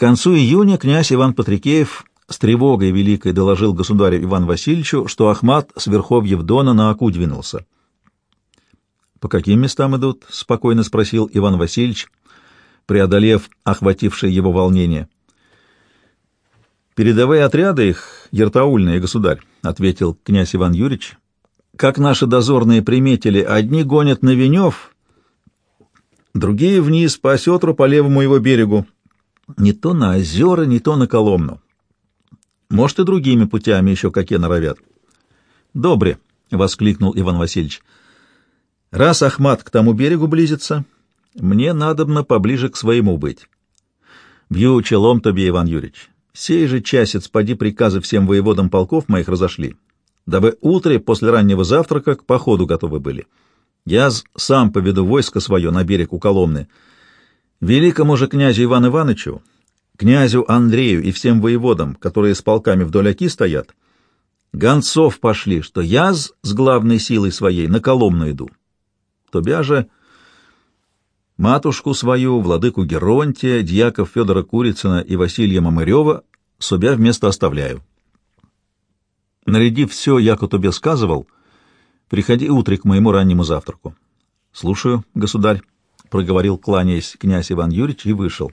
концу июня князь Иван Патрикеев с тревогой великой доложил государю Ивану Васильевичу, что Ахмат с верховьев Дона на Аку двинулся. «По каким местам идут?» — спокойно спросил Иван Васильевич, преодолев охватившее его волнение. «Передовые отряды их, ертаульные, государь», — ответил князь Иван Юрьевич. «Как наши дозорные приметили, одни гонят на Венев, другие вниз по осетру по левому его берегу, не то на озера, не то на Коломну. Может, и другими путями еще какие норовят. «Добре!» — воскликнул Иван Васильевич. «Раз Ахмат к тому берегу близится, мне надобно поближе к своему быть. Бью челом тебе, Иван Юрьевич. Сей же часец поди приказы всем воеводам полков моих разошли, дабы утре после раннего завтрака к походу готовы были. Я сам поведу войско свое на берег у Коломны. Великому же князю Ивану Ивановичу князю Андрею и всем воеводам, которые с полками вдоль оки стоят, гонцов пошли, что я с, главной силой своей на Коломну иду. Тобя же матушку свою, владыку Геронтия, дьяков Федора Курицына и Василия Мамырева собя вместо оставляю. Нарядив все, яко тебе сказывал, приходи утре к моему раннему завтраку. — Слушаю, государь, — проговорил, кланяясь князь Иван Юрьевич, и вышел.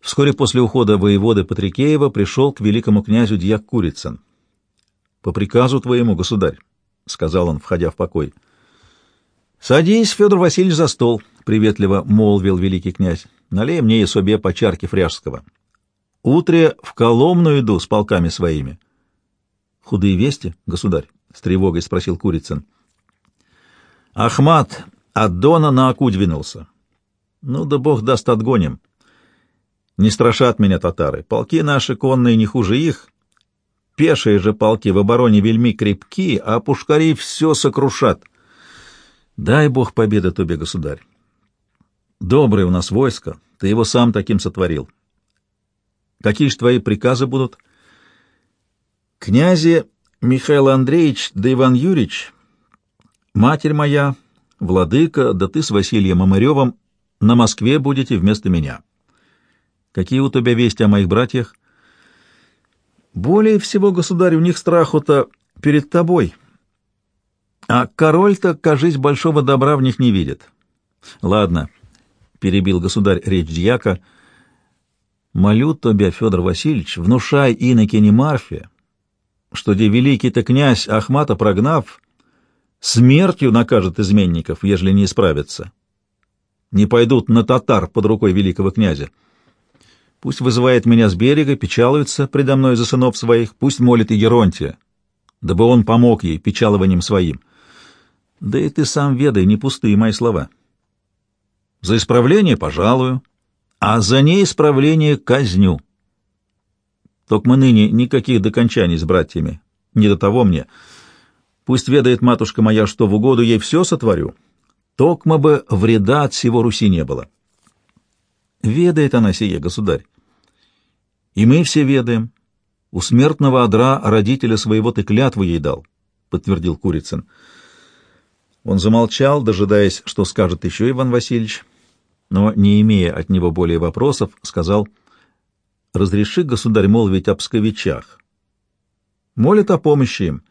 Вскоре после ухода воеводы Патрикеева пришел к великому князю дьяк Курицын. «По приказу твоему, государь», — сказал он, входя в покой. «Садись, Федор Васильевич, за стол», — приветливо молвил великий князь. «Налей мне и себе по чарке фряжского. Утре в Коломну иду с полками своими». «Худые вести, государь?» — с тревогой спросил Курицын. «Ахмат от Дона на Аку двинулся. Ну да бог даст отгоним». Не страшат меня татары. Полки наши конные не хуже их. Пешие же полки в обороне вельми крепки, а пушкари все сокрушат. Дай бог победы тебе, государь. Доброе у нас войско, ты его сам таким сотворил. Какие ж твои приказы будут? Князи Михаил Андреевич да Иван Юрьевич, матерь моя, владыка, да ты с Василием Амыревым на Москве будете вместо меня. Какие у тебя вести о моих братьях? Более всего, государь, у них страху-то перед тобой. А король-то, кажись, большого добра в них не видит. Ладно, — перебил государь речь дьяка, — молю тебя, Федор Васильевич, внушай инокине Марфе, что где великий-то князь Ахмата прогнав, смертью накажет изменников, ежели не исправятся. Не пойдут на татар под рукой великого князя. Пусть вызывает меня с берега, печалуется предо мной за сынов своих, пусть молит и Геронтия, дабы он помог ей печалованием своим. Да и ты сам ведай, не пустые мои слова. За исправление пожалую, а за неисправление казню. Только мы ныне никаких докончаний с братьями, не до того мне. Пусть ведает матушка моя, что в угоду ей все сотворю, токмо бы вреда от всего Руси не было. Ведает она сие, государь. И мы все ведаем. У смертного одра родителя своего ты клятву ей дал, — подтвердил Курицын. Он замолчал, дожидаясь, что скажет еще Иван Васильевич, но, не имея от него более вопросов, сказал, — Разреши, государь, молвить об псковичах. Молит о помощи им.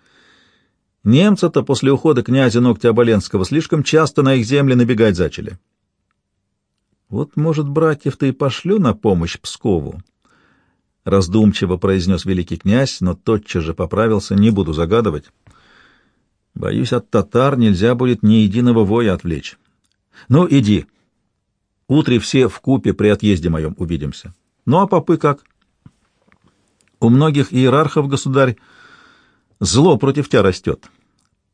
Немцы-то после ухода князя Ногтя Оболенского слишком часто на их земли набегать зачали. Вот, может, братьев-то и пошлю на помощь Пскову, — раздумчиво произнес великий князь, но тотчас же поправился, не буду загадывать. Боюсь, от татар нельзя будет ни единого воя отвлечь. Ну, иди. Утре все в купе при отъезде моем увидимся. Ну, а попы как? У многих иерархов, государь, зло против тебя растет.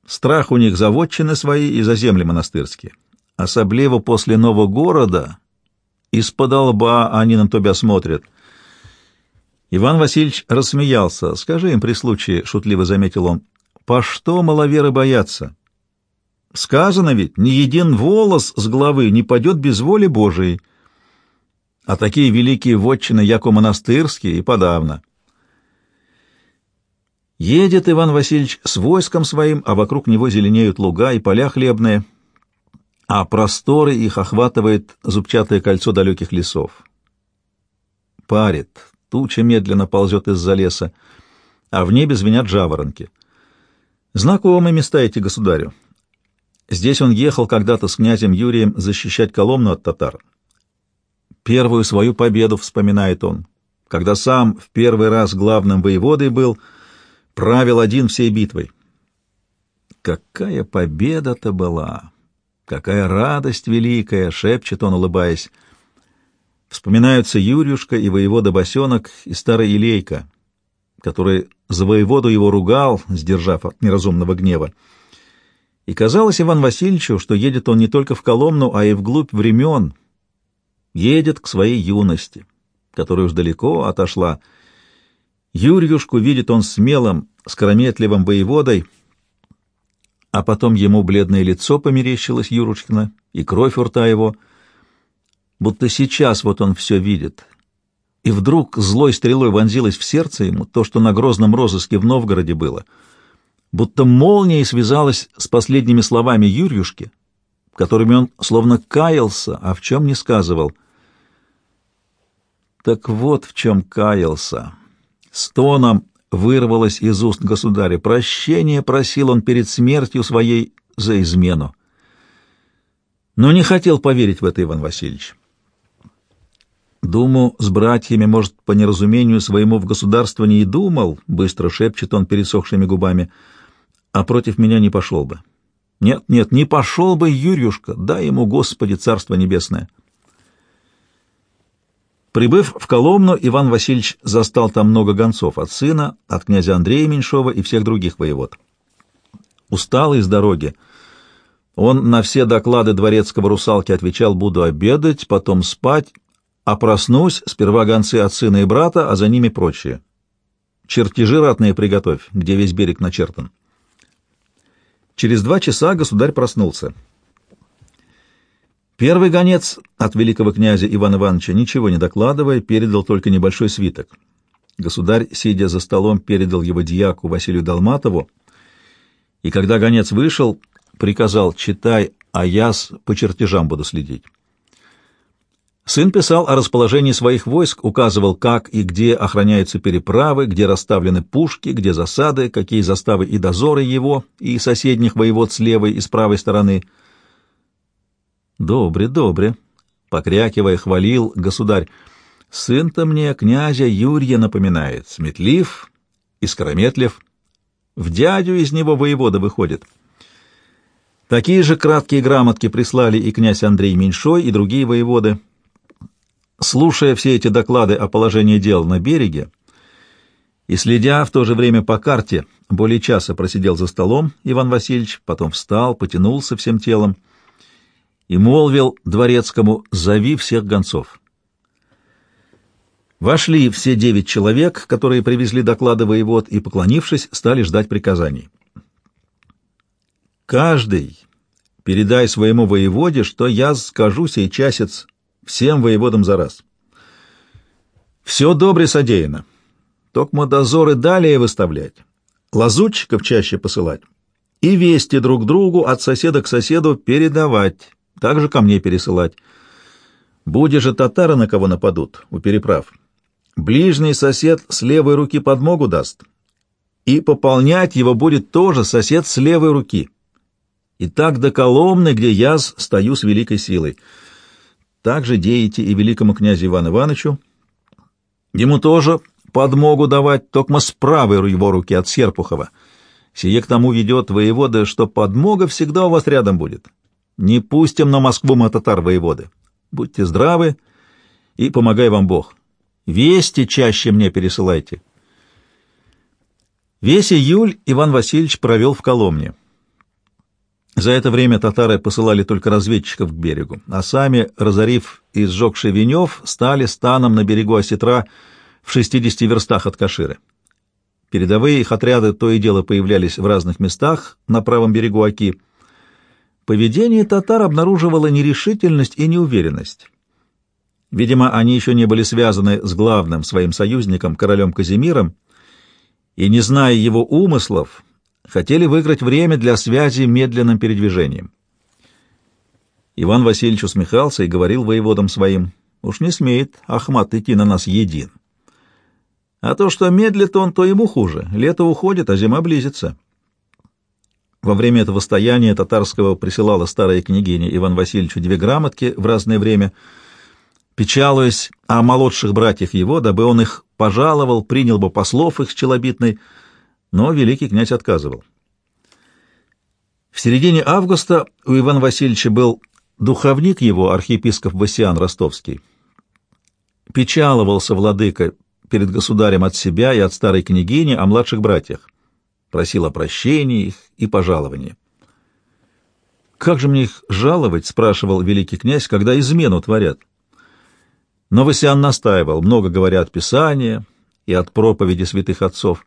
Страх у них за вотчины свои и за земли монастырские. Особливо после нового города из-под лба они на тебя смотрят — Иван Васильевич рассмеялся. «Скажи им при случае», — шутливо заметил он, — «по что маловеры боятся? Сказано ведь, ни един волос с головы не падет без воли Божией, а такие великие вотчины, яко монастырские, и подавно». Едет Иван Васильевич с войском своим, а вокруг него зеленеют луга и поля хлебные, а просторы их охватывает зубчатое кольцо далеких лесов. парит, туча медленно ползет из-за леса, а в небе звенят жаворонки. Знакомые места эти государю. Здесь он ехал когда-то с князем Юрием защищать Коломну от татар. Первую свою победу вспоминает он, когда сам в первый раз главным воеводой был, правил один всей битвой. Какая победа-то была! Какая радость великая! — шепчет он, улыбаясь. Вспоминаются Юрюшка и воевода Босенок и старая Илейка, который за воеводу его ругал, сдержав от неразумного гнева. И казалось Иван Васильевичу, что едет он не только в Коломну, а и вглубь времен, едет к своей юности, которая уж далеко отошла. Юрьюшку видит он смелым, скорометливым воеводой, а потом ему бледное лицо померещилось Юрушкина и кровь у рта его, будто сейчас вот он все видит. И вдруг злой стрелой вонзилось в сердце ему то, что на грозном розыске в Новгороде было — будто молнией связалась с последними словами Юрьюшки, которыми он словно каялся, а в чем не сказывал. Так вот в чем каялся. Стоном вырвалось из уст государя. Прощение просил он перед смертью своей за измену. Но не хотел поверить в это Иван Васильевич. Думу с братьями, может, по неразумению своему в государство не и думал, быстро шепчет он пересохшими губами — а против меня не пошел бы. Нет, нет, не пошел бы Юрюшка, дай ему, Господи, Царство Небесное. Прибыв в Коломну, Иван Васильевич застал там много гонцов от сына, от князя Андрея Меньшова и всех других воевод. Усталый с дороги, он на все доклады дворецкого русалки отвечал «буду обедать, потом спать, а проснусь, сперва гонцы от сына и брата, а за ними прочие. Чертежи ратные приготовь, где весь берег начертан». Через два часа государь проснулся. Первый гонец от великого князя Ивана Ивановича, ничего не докладывая, передал только небольшой свиток. Государь, сидя за столом, передал его дьяку Василию Долматову, и когда гонец вышел, приказал «читай, а я по чертежам буду следить». Сын писал о расположении своих войск, указывал, как и где охраняются переправы, где расставлены пушки, где засады, какие заставы и дозоры его и соседних воевод с левой и с правой стороны. «Добре, добре», — покрякивая, хвалил государь. «Сын-то мне князя Юрия напоминает, сметлив и скорометлив. В дядю из него воевода выходит». Такие же краткие грамотки прислали и князь Андрей Меньшой, и другие воеводы. Слушая все эти доклады о положении дел на береге и следя в то же время по карте, более часа просидел за столом Иван Васильевич, потом встал, потянулся всем телом и молвил дворецкому «Зови всех гонцов». Вошли все девять человек, которые привезли доклады воевод, и, поклонившись, стали ждать приказаний. «Каждый передай своему воеводе, что я скажу сей часец всем воеводам за раз. Все добре содеяно. Токмо дозоры далее выставлять, лазутчиков чаще посылать и вести друг другу от соседа к соседу передавать, также ко мне пересылать. Будешь же татары на кого нападут, у переправ. Ближний сосед с левой руки подмогу даст, и пополнять его будет тоже сосед с левой руки. И так до Коломны, где я стою с великой силой — также деете и великому князю Ивану Ивановичу. Ему тоже подмогу давать, только с правой его руки от Серпухова. Сие к тому ведет воевода, что подмога всегда у вас рядом будет. Не пустим на Москву мы татар воеводы. Будьте здравы и помогай вам Бог. Вести чаще мне пересылайте. Весь июль Иван Васильевич провел в Коломне. За это время татары посылали только разведчиков к берегу, а сами, разорив и сжегший Венев, стали станом на берегу Осетра в 60 верстах от Каширы. Передовые их отряды то и дело появлялись в разных местах на правом берегу Оки. Поведение татар обнаруживало нерешительность и неуверенность. Видимо, они еще не были связаны с главным своим союзником, королем Казимиром, и, не зная его умыслов, хотели выиграть время для связи медленным передвижением. Иван Васильевич усмехался и говорил воеводам своим, Уж не смеет Ахмат идти на нас един. А то, что медлит он, то ему хуже. Лето уходит, а зима близится. Во время этого стояния татарского присылала старая княгиня Иван Васильевичу две грамотки в разное время, печалуясь о молодших братьях его, дабы он их пожаловал, принял бы послов их с челобитной, но великий князь отказывал. В середине августа у Ивана Васильевича был духовник его, архиепископ Васиан Ростовский. Печаловался владыка перед государем от себя и от старой княгини о младших братьях, просил о прощении их и пожаловании. «Как же мне их жаловать?» — спрашивал великий князь, — «когда измену творят». Но Васиан настаивал, много говоря от Писания и от проповеди святых отцов.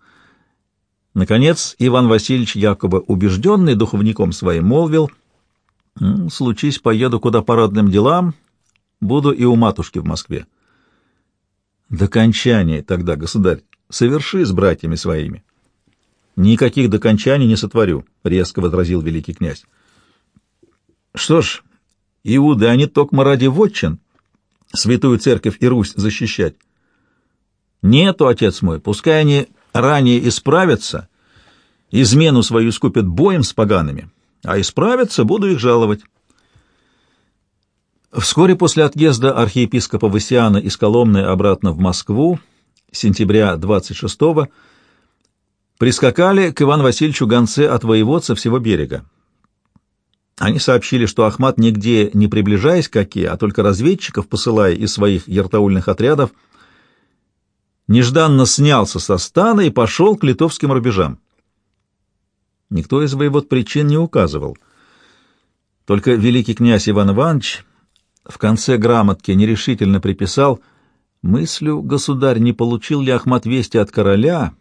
Наконец Иван Васильевич, якобы убежденный духовником своим, молвил, «Случись, поеду куда по родным делам, буду и у матушки в Москве». «Докончание тогда, государь, соверши с братьями своими». «Никаких докончаний не сотворю», — резко возразил великий князь. «Что ж, Иуды, они токмо ради вотчин, святую церковь и Русь защищать». «Нету, отец мой, пускай они ранее исправятся, измену свою искупят боем с погаными, а исправятся, буду их жаловать». Вскоре после отъезда архиепископа Васиана из Коломны обратно в Москву, сентября 26-го, прискакали к Ивану Васильевичу гонцы от воеводца всего берега. Они сообщили, что Ахмат нигде не приближаясь к Оке, а только разведчиков посылая из своих яртаульных отрядов, нежданно снялся со стана и пошел к литовским рубежам. Никто из воевод причин не указывал. Только великий князь Иван Иванович в конце грамотки нерешительно приписал «Мыслю, государь, не получил ли Ахмат вести от короля?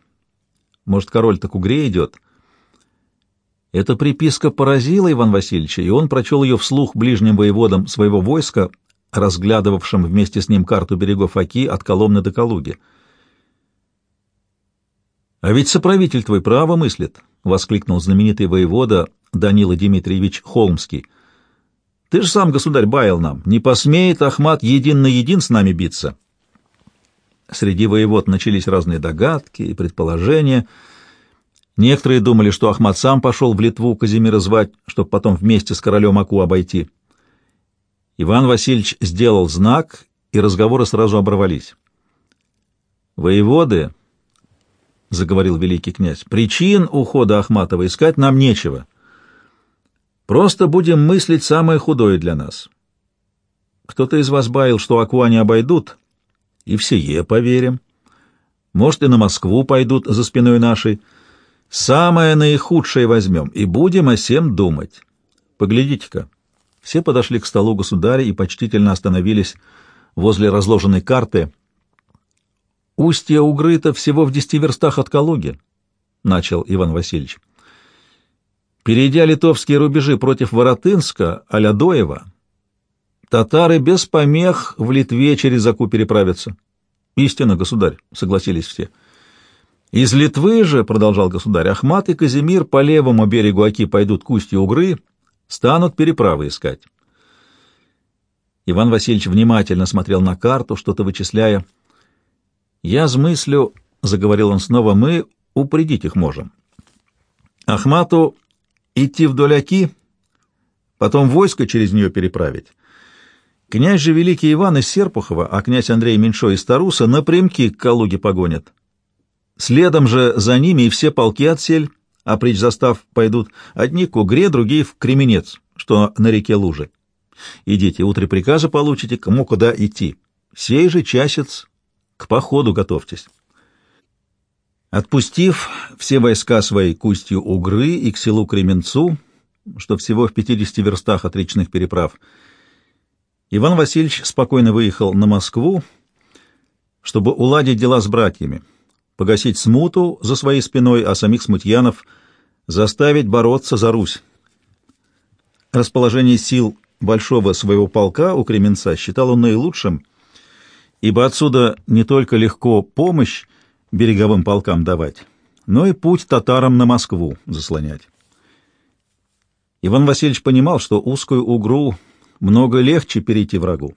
Может, король так угре идет?» Эта приписка поразила Иван Васильевича, и он прочел ее вслух ближним воеводам своего войска, разглядывавшим вместе с ним карту берегов Оки от Коломны до Калуги. «А ведь соправитель твой право мыслит», — воскликнул знаменитый воевода Данила Дмитриевич Холмский. «Ты же сам, государь, баял нам, не посмеет Ахмат един на един с нами биться». Среди воевод начались разные догадки и предположения. Некоторые думали, что Ахмат сам пошел в Литву Казимира звать, чтобы потом вместе с королем Аку обойти. Иван Васильевич сделал знак, и разговоры сразу оборвались. «Воеводы», — заговорил великий князь, — «причин ухода Ахматова искать нам нечего. Просто будем мыслить самое худое для нас. Кто-то из вас баял, что Аку они обойдут, и в сие поверим. Может, и на Москву пойдут за спиной нашей. Самое наихудшее возьмем, и будем о сем думать. Поглядите-ка». Все подошли к столу государя и почтительно остановились возле разложенной карты — Устье Угрыта всего в десяти верстах от Калуги, — начал Иван Васильевич. Перейдя литовские рубежи против Воротынска, Алядоева, татары без помех в Литве через Аку переправятся. Истинно, государь, — согласились все. Из Литвы же, — продолжал государь, — Ахмат и Казимир по левому берегу Аки пойдут к устью Угры, станут переправы искать. Иван Васильевич внимательно смотрел на карту, что-то вычисляя. «Я смыслю, — заговорил он снова, — мы упредить их можем. Ахмату идти вдоль Оки, потом войско через нее переправить. Князь же Великий Иван из Серпухова, а князь Андрей Меньшой из Таруса напрямки к Калуге погонят. Следом же за ними и все полки отсель, а прич застав пойдут одни к Угре, другие в Кременец, что на реке Лужи. Идите, утре приказа получите, кому куда идти. Сей же часец к походу готовьтесь. Отпустив все войска свои к устью Угры и к селу Кременцу, что всего в 50 верстах от речных переправ, Иван Васильевич спокойно выехал на Москву, чтобы уладить дела с братьями, погасить смуту за своей спиной, а самих смутьянов заставить бороться за Русь. Расположение сил большого своего полка у Кременца считал он наилучшим, ибо отсюда не только легко помощь береговым полкам давать, но и путь татарам на Москву заслонять. Иван Васильевич понимал, что узкую угру много легче перейти врагу.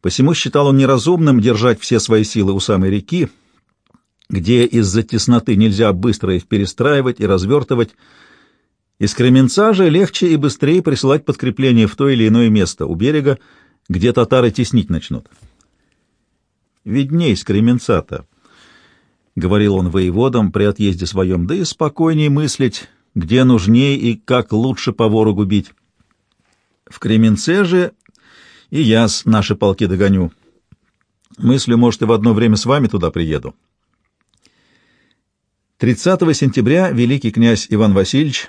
Посему считал он неразумным держать все свои силы у самой реки, где из-за тесноты нельзя быстро их перестраивать и развертывать. Из Кременца же легче и быстрее присылать подкрепление в то или иное место у берега, где татары теснить начнут. «Видней с Кременца-то», — говорил он воеводам при отъезде своем, — «да и спокойнее мыслить, где нужней и как лучше по ворогу бить. В Кременце же и я с наши полки догоню. Мыслю, может, и в одно время с вами туда приеду». 30 сентября великий князь Иван Васильевич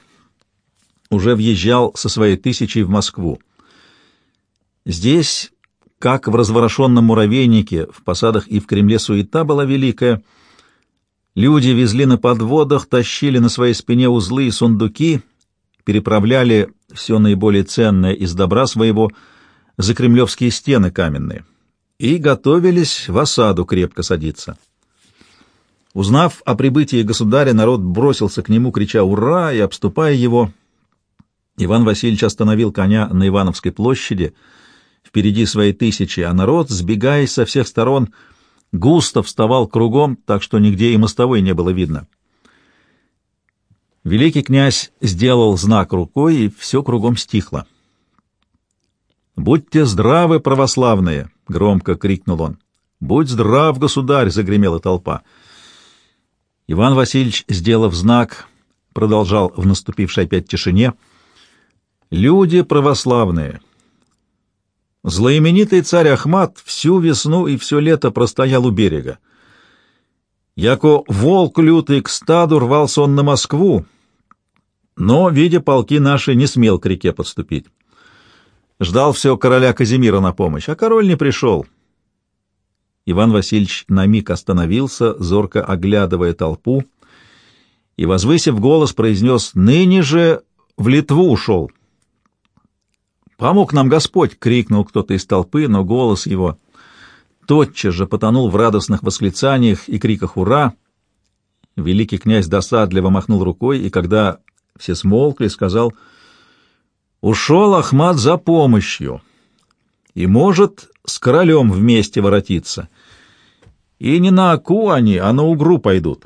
уже въезжал со своей тысячей в Москву. Здесь, как в разворошенном муравейнике, в посадах и в Кремле суета была великая. Люди везли на подводах, тащили на своей спине узлы и сундуки, переправляли все наиболее ценное из добра своего за кремлевские стены каменные и готовились в осаду крепко садиться. Узнав о прибытии государя, народ бросился к нему, крича «Ура!» и обступая его. Иван Васильевич остановил коня на Ивановской площади, впереди своей тысячи, а народ, сбегаясь со всех сторон, густо вставал кругом, так что нигде и мостовой не было видно. Великий князь сделал знак рукой, и все кругом стихло. «Будьте здравы, православные!» — громко крикнул он. «Будь здрав, государь!» — загремела толпа. Иван Васильевич, сделав знак, продолжал в наступившей опять тишине. «Люди православные!» Злоименитый царь Ахмат всю весну и все лето простоял у берега. Яко волк лютый к стаду рвался он на Москву, но, видя полки наши, не смел к реке подступить. Ждал все короля Казимира на помощь, а король не пришел. Иван Васильевич на миг остановился, зорко оглядывая толпу, и, возвысив голос, произнес «Ныне же в Литву ушел». «Помог нам Господь!» — крикнул кто-то из толпы, но голос его тотчас же потонул в радостных восклицаниях и криках «Ура!». Великий князь досадливо махнул рукой, и когда все смолкли, сказал «Ушел Ахмат за помощью, и может с королем вместе воротиться. И не на Аку они, а на Угру пойдут».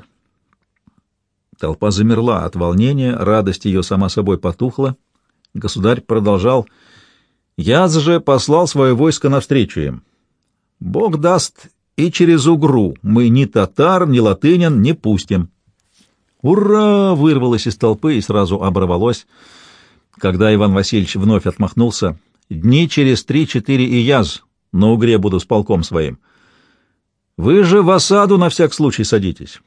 Толпа замерла от волнения, радость ее сама собой потухла. Государь продолжал «Яз же послал свое войско навстречу им. Бог даст, и через Угру мы ни татар, ни латынин не пустим». «Ура!» — вырвалось из толпы и сразу оборвалось. Когда Иван Васильевич вновь отмахнулся, «Дни через три-четыре и яз на угре буду с полком своим. Вы же в осаду на всяк случай садитесь.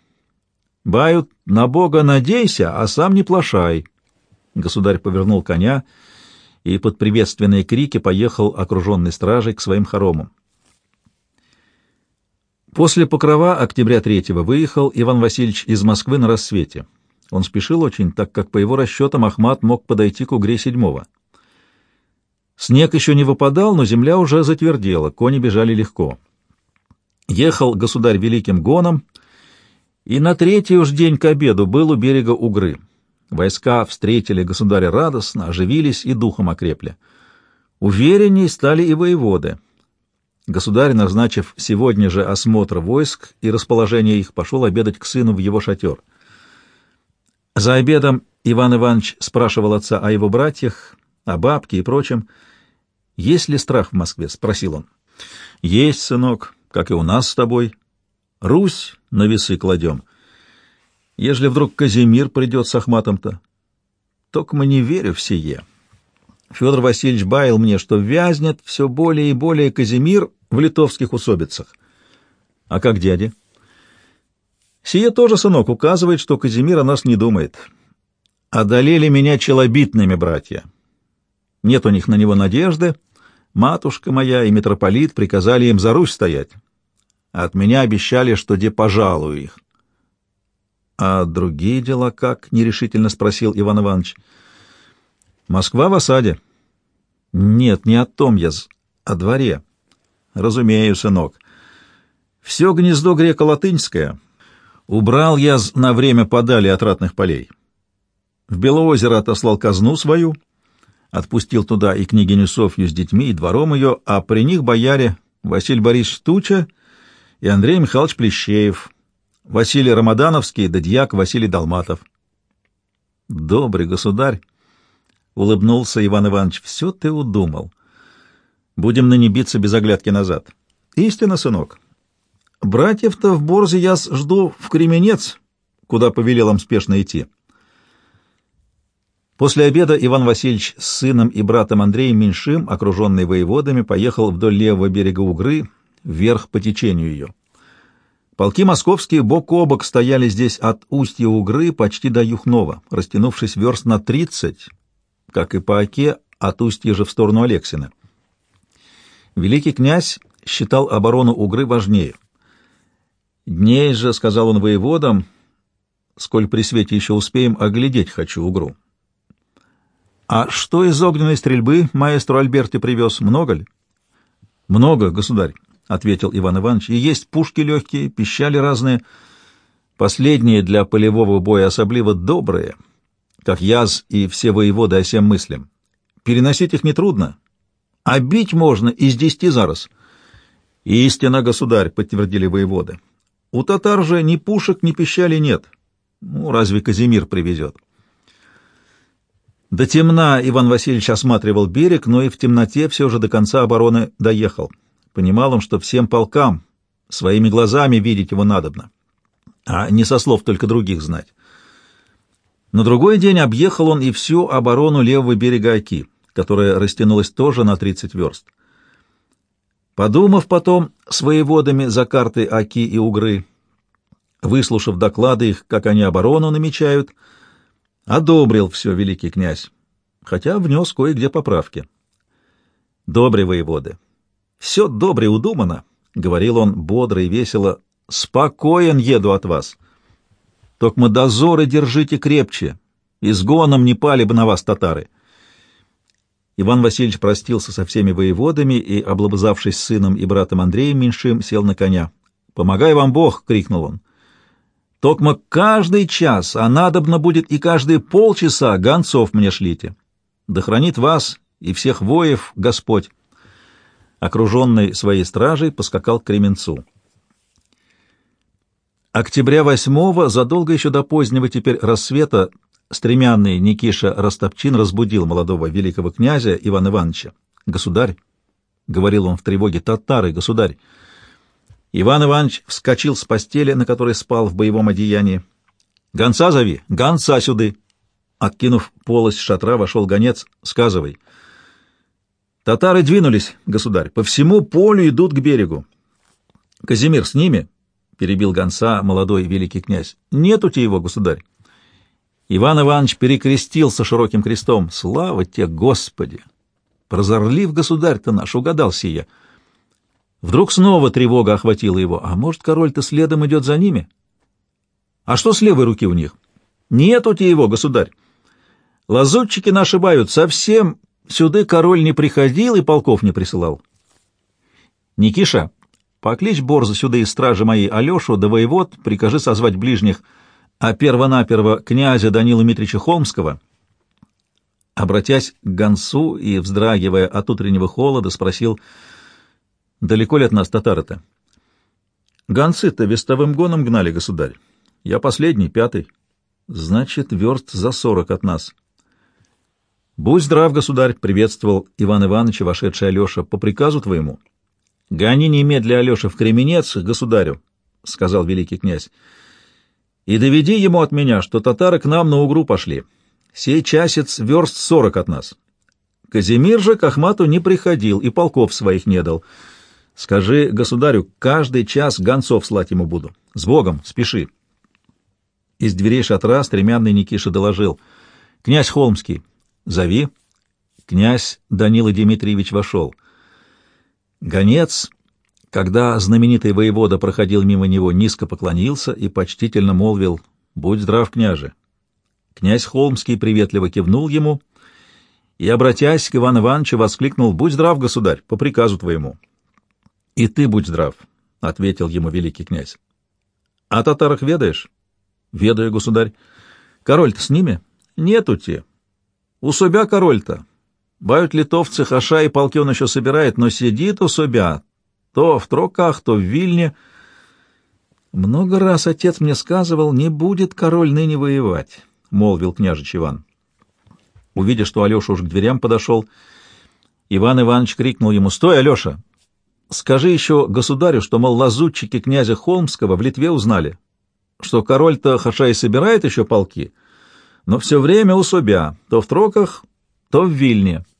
Бают, на Бога надейся, а сам не плашай». Государь повернул коня и под приветственные крики поехал окруженный стражей к своим хоромам. После Покрова октября 3 выехал Иван Васильевич из Москвы на рассвете. Он спешил очень, так как, по его расчетам, Ахмат мог подойти к Угре 7 Снег еще не выпадал, но земля уже затвердела, кони бежали легко. Ехал государь великим гоном, и на третий уж день к обеду был у берега Угры. Войска встретили государя радостно, оживились и духом окрепли. Уверенней стали и воеводы — Государь, назначив сегодня же осмотр войск и расположение их, пошел обедать к сыну в его шатер. За обедом Иван Иванович спрашивал отца о его братьях, о бабке и прочем. «Есть ли страх в Москве?» — спросил он. «Есть, сынок, как и у нас с тобой. Русь на весы кладем. Ежели вдруг Казимир придет с Ахматом-то, только мы не верю в сие». Федор Васильевич баял мне, что вязнет все более и более Казимир в литовских усобицах. А как дядя? Сие тоже, сынок, указывает, что Казимир о нас не думает. Одолели меня челобитными братья. Нет у них на него надежды. Матушка моя и митрополит приказали им за Русь стоять. От меня обещали, что де пожалую их. — А другие дела как? — нерешительно спросил Иван Иванович. — Москва в осаде. Нет, не о том я, о дворе. Разумею, сынок. Все гнездо греко-латынское убрал я на время подали от ратных полей. В Белоозеро отослал казну свою, отпустил туда и княгиню Софью с детьми, и двором ее, а при них бояре Василий Борисович Туча и Андрей Михайлович Плещеев, Василий Рамадановский да дьяк Василий Долматов. Добрый государь, — улыбнулся Иван Иванович, — все ты удумал. Будем ныне биться без оглядки назад. Истинно, сынок. Братьев-то в Борзе я жду в Кременец, куда повелел им спешно идти. После обеда Иван Васильевич с сыном и братом Андреем Меньшим, окруженный воеводами, поехал вдоль левого берега Угры, вверх по течению ее. Полки московские бок о бок стояли здесь от устья Угры почти до Юхнова, растянувшись верст на тридцать, как и по оке от устья же в сторону Алексина. Великий князь считал оборону Угры важнее. «Дней же, — сказал он воеводам, — сколь при свете еще успеем, оглядеть хочу Угру. А что из огненной стрельбы маэстро Альберти привез? Много ли? Много, государь, — ответил Иван Иванович. И есть пушки легкие, пищали разные. Последние для полевого боя особливо добрые, как яз и все воеводы о сем мыслям. Переносить их нетрудно, а бить можно из десяти зараз. Истина, государь, — подтвердили воеводы. У татар же ни пушек, ни пищали нет. Ну, разве Казимир привезет? — до темна Иван Васильевич осматривал берег, но и в темноте все же до конца обороны доехал. Понимал он, что всем полкам своими глазами видеть его надобно, а не со слов только других знать. На другой день объехал он и всю оборону левого берега Оки, которая растянулась тоже на 30 верст. Подумав потом с воеводами за картой Оки и Угры, выслушав доклады их, как они оборону намечают, — Одобрил все великий князь, хотя внес кое-где поправки. Добрые воеводы, все добре удумано, — говорил он бодро и весело, — спокоен еду от вас. Только дозоры держите крепче, изгоном не пали бы на вас татары. Иван Васильевич простился со всеми воеводами и, облобызавшись сыном и братом Андреем Меньшим, сел на коня. «Помогай вам Бог!» — крикнул он. Токмо каждый час, а надобно будет и каждые полчаса гонцов мне шлите. Да хранит вас и всех воев Господь. Окруженный своей стражей поскакал к Кременцу. Октября восьмого, задолго еще до позднего теперь рассвета, стремянный Никиша Растопчин разбудил молодого великого князя Ивана Ивановича. «Государь!» — говорил он в тревоге. «Татары, государь!» Иван Иванович вскочил с постели, на которой спал в боевом одеянии. «Гонца зови! Гонца сюды!» Откинув полость шатра, вошел гонец. «Сказывай». «Татары двинулись, государь, по всему полю идут к берегу». «Казимир с ними?» — перебил гонца молодой великий князь. «Нету-те его, государь». Иван Иванович перекрестился широким крестом. «Слава тебе, Господи! Прозорлив государь-то наш, угадал сия». Вдруг снова тревога охватила его. А может, король-то следом идет за ними? А что с левой руки у них? Нету-те его, государь. Лазутчики ошибают. Совсем сюда король не приходил и полков не присылал. Никиша, покличь Борза сюда из стражи моей Алешу, да воевод, прикажи созвать ближних, а перво-наперво князя Данила Митрича Холмского. Обратясь к гонцу и вздрагивая от утреннего холода, спросил — Далеко ли от нас татары-то? Гонцы-то вестовым гоном гнали, государь. Я последний, пятый. Значит, верст за сорок от нас. Будь здрав, государь, — приветствовал Иван Иванович, вошедший Алеша, — по приказу твоему. Гони немедля Алеша в Кременец, государю, — сказал великий князь. И доведи ему от меня, что татары к нам на угру пошли. Сей часец верст сорок от нас. Казимир же к Ахмату не приходил и полков своих не дал — Скажи государю, каждый час гонцов слать ему буду. С Богом, спеши. Из дверей шатра стремянный Никиша доложил. Князь Холмский, зови. Князь Данила Дмитриевич вошел. Гонец, когда знаменитый воевода проходил мимо него, низко поклонился и почтительно молвил «Будь здрав, княже». Князь Холмский приветливо кивнул ему и, обратясь к Ивану Ивановичу, воскликнул «Будь здрав, государь, по приказу твоему». — И ты будь здрав, — ответил ему великий князь. — О татарах ведаешь? — Ведаю, государь. — Король-то с ними? — Нету те. У себя король-то. Бают литовцы, хаша и полки он еще собирает, но сидит у себя. То в Троках, то в Вильне. Много раз отец мне сказывал, не будет король ныне воевать, — молвил княжич Иван. Увидя, что Алеша уж к дверям подошел, Иван Иванович крикнул ему, — Стой, Алеша! Скажи еще государю, что, мол, лазутчики князя Холмского в Литве узнали, что король-то хаша и собирает еще полки, но все время у себя, то в Троках, то в Вильне. —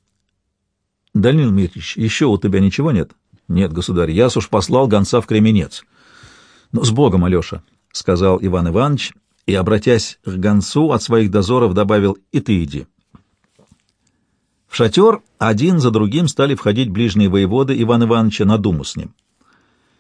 Данил Дмитриевич, еще у тебя ничего нет? — Нет, государь, я уж послал гонца в Кременец. — Ну, с Богом, Алеша, — сказал Иван Иванович, и, обратясь к гонцу, от своих дозоров добавил, — и ты иди. В шатер один за другим стали входить ближние воеводы Ивана Ивановича на думу с ним.